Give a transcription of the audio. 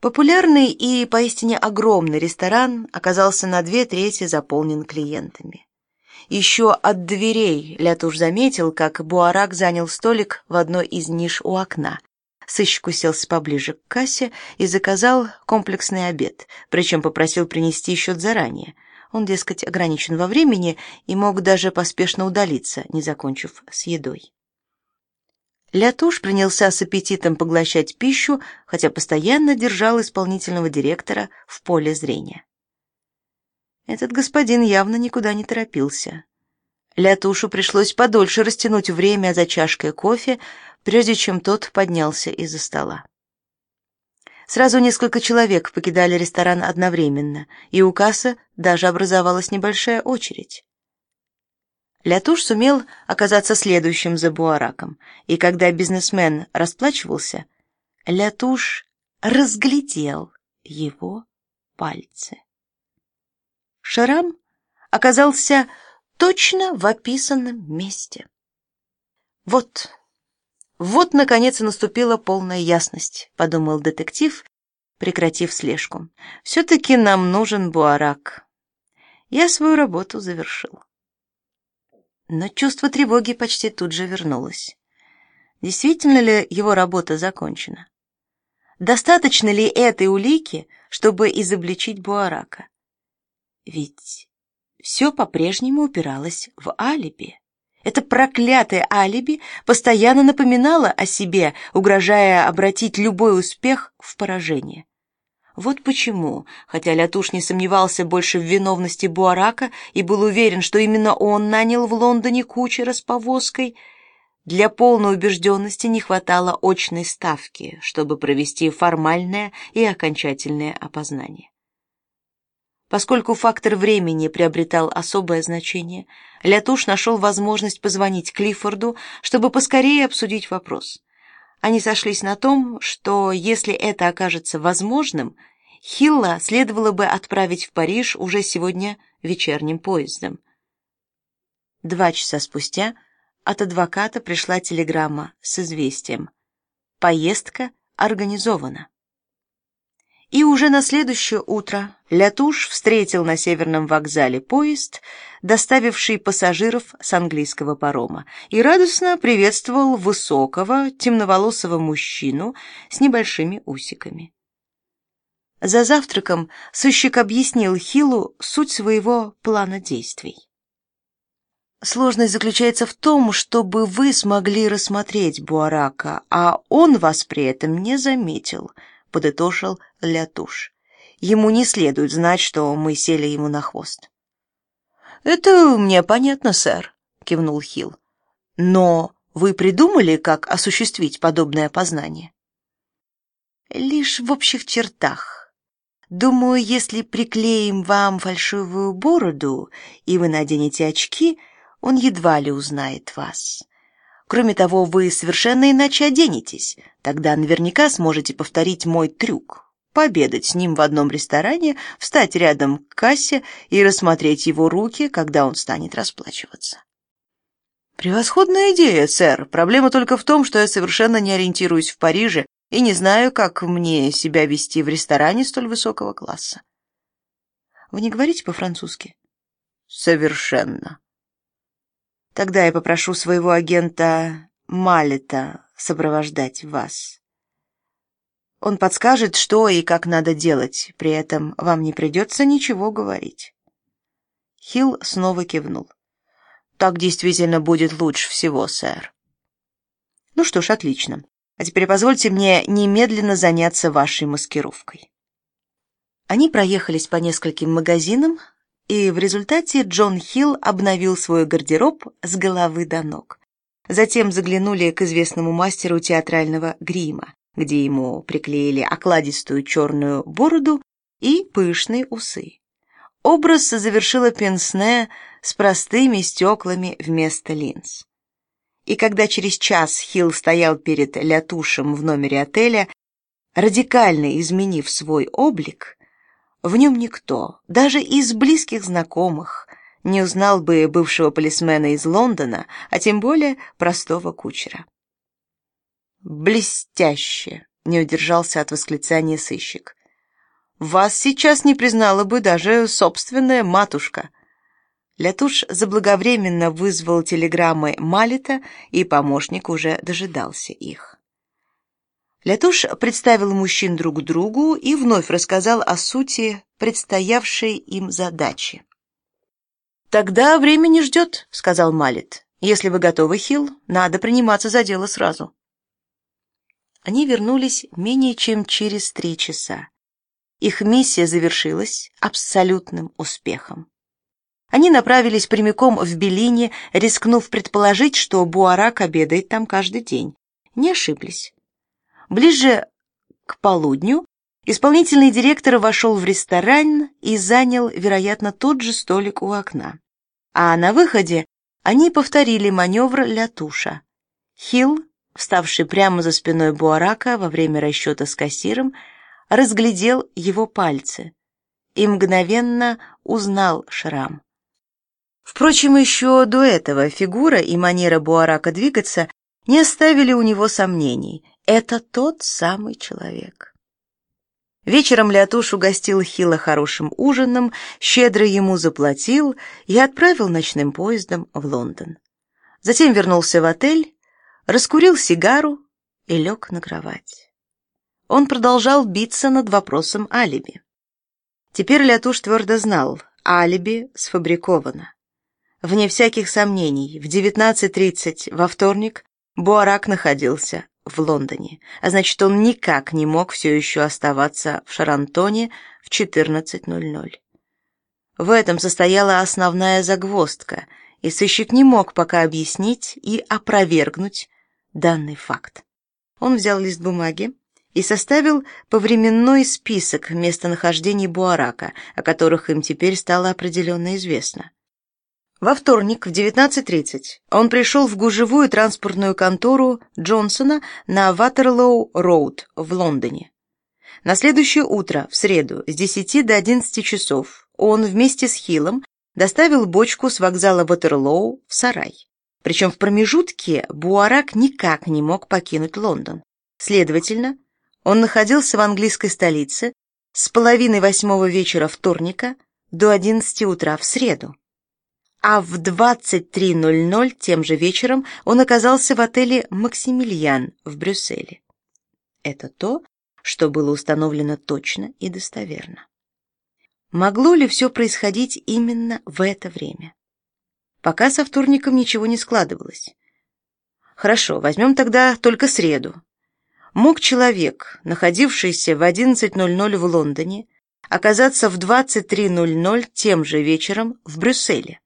Популярный и поистине огромный ресторан оказался на две трети заполнен клиентами. Еще от дверей Лятуш заметил, как Буарак занял столик в одной из ниш у окна. Сыщик уселся поближе к кассе и заказал комплексный обед, причем попросил принести счет заранее. Он, дескать, ограничен во времени и мог даже поспешно удалиться, не закончив с едой. Лятуш принялся с аппетитом поглощать пищу, хотя постоянно держал исполнительного директора в поле зрения. Этот господин явно никуда не торопился. Лятушу пришлось подольше растянуть время за чашкой кофе, прежде чем тот поднялся из-за стола. Сразу несколько человек покидали ресторан одновременно, и у кассы даже образовалась небольшая очередь. Лятуш сумел оказаться следующим за Буараком, и когда бизнесмен расплачивался, Лятуш разглядел его пальцы. Шрам оказался точно в описанном месте. Вот, вот, наконец, наступила полная ясность, подумал детектив, прекратив слежку. Все-таки нам нужен Буарак. Я свою работу завершил. Но чувство тревоги почти тут же вернулось. Действительно ли его работа закончена? Достаточно ли этой улики, чтобы изобличить Буарака? Ведь все по-прежнему упиралось в алиби. Это проклятое алиби постоянно напоминало о себе, угрожая обратить любой успех в поражение. Вот почему, хотя Лятуш не сомневался больше в виновности Буарака и был уверен, что именно он нанял в Лондоне кучера с повозкой, для полной убежденности не хватало очной ставки, чтобы провести формальное и окончательное опознание. Поскольку фактор времени приобретал особое значение, Лятуш нашел возможность позвонить Клиффорду, чтобы поскорее обсудить вопрос. Они сошлись на том, что если это окажется возможным, Хилла следовало бы отправить в Париж уже сегодня вечерним поездом. Два часа спустя от адвоката пришла телеграмма с известием: поездка организована. И уже на следующее утро Лятуш встретил на северном вокзале поезд, доставивший пассажиров с английского парома, и радостно приветствовал высокого, темноволосого мужчину с небольшими усиками. За завтраком сыщик объяснил Хилу суть своего плана действий. Сложность заключается в том, чтобы вы смогли рассмотреть Буарака, а он вас при этом не заметил, подытожил Лятуш. Ему не следует знать, что мы сели ему на хвост. Это мне понятно, сэр, кивнул Хил. Но вы придумали, как осуществить подобное опознание? Лишь в общих чертах. Думаю, если приклеим вам фальшивую бороду, и вы наденете очки, он едва ли узнает вас. Кроме того, вы совершенно иначе оденетесь. Тогда наверняка сможете повторить мой трюк. Пообедать с ним в одном ресторане, встать рядом к кассе и рассмотреть его руки, когда он станет расплачиваться. Превосходная идея, сэр. Проблема только в том, что я совершенно не ориентируюсь в Париже и не знаю, как мне себя вести в ресторане столь высокого класса. Вы не говорите по-французски? Совершенно. Тогда я попрошу своего агента Малета сопровождать вас. Он подскажет, что и как надо делать, при этом вам не придется ничего говорить. Хилл снова кивнул. Так действительно будет лучше всего, сэр. Ну что ж, отлично. А теперь позвольте мне немедленно заняться вашей маскировкой. Они проехались по нескольким магазинам, и в результате Джон Хилл обновил свой гардероб с головы до ног. Затем заглянули к известному мастеру театрального грима, где ему приклеили окладистую черную бороду и пышные усы. Образ завершила пенсне с простыми стеклами вместо линз. И когда через час Хилл стоял перед Лятушем в номере отеля, радикально изменив свой облик, в нем никто, даже из близких знакомых, не узнал бы бывшего полисмена из Лондона, а тем более простого кучера. «Блестяще!» не удержался от восклицания сыщик. «Вас сейчас не признала бы даже собственная матушка». Лятуш заблаговременно вызвал телеграммы Малита, и помощник уже дожидался их. Лятуш представил мужчин друг другу и вновь рассказал о сути предстоявшей им задачи. «Тогда время не ждет», — сказал Малит. «Если вы готовы, Хилл, надо приниматься за дело сразу». Они вернулись менее чем через три часа. Их миссия завершилась абсолютным успехом. Они направились прямиком в Белине, рискнув предположить, что Буарак обедает там каждый день. Не ошиблись. Ближе к полудню исполнительный директор вошел в ресторан и занял, вероятно, тот же столик у окна. А на выходе они повторили маневр Лятуша. Хилл, вставший прямо за спиной Буарака во время расчета с кассиром, разглядел его пальцы и мгновенно узнал шрам. Впрочем, еще до этого фигура и манера Буарака двигаться не оставили у него сомнений. Это тот самый человек. Вечером Лятуш угостил Хила хорошим ужином, щедро ему заплатил и отправил ночным поездом в Лондон. Затем вернулся в отель, раскурил сигару и лег на кровать. Он продолжал биться над вопросом алиби. Теперь Лятуш твердо знал, алиби сфабриковано. Вне всяких сомнений, в 19.30 во вторник Буарак находился в Лондоне, а значит, он никак не мог все еще оставаться в Шарантоне в 14.00. В этом состояла основная загвоздка, и сыщик не мог пока объяснить и опровергнуть данный факт. Он взял лист бумаги и составил повременной список местонахождений Буарака, о которых им теперь стало определенно известно. Во вторник в 19.30 он пришел в гужевую транспортную контору Джонсона на Ватерлоу-роуд в Лондоне. На следующее утро, в среду, с 10 до 11 часов, он вместе с Хиллом доставил бочку с вокзала Ватерлоу в сарай. Причем в промежутке Буарак никак не мог покинуть Лондон. Следовательно, он находился в английской столице с половины восьмого вечера вторника до 11 утра в среду а в 23.00 тем же вечером он оказался в отеле «Максимилиан» в Брюсселе. Это то, что было установлено точно и достоверно. Могло ли все происходить именно в это время? Пока со вторником ничего не складывалось. Хорошо, возьмем тогда только среду. Мог человек, находившийся в 11.00 в Лондоне, оказаться в 23.00 тем же вечером в Брюсселе?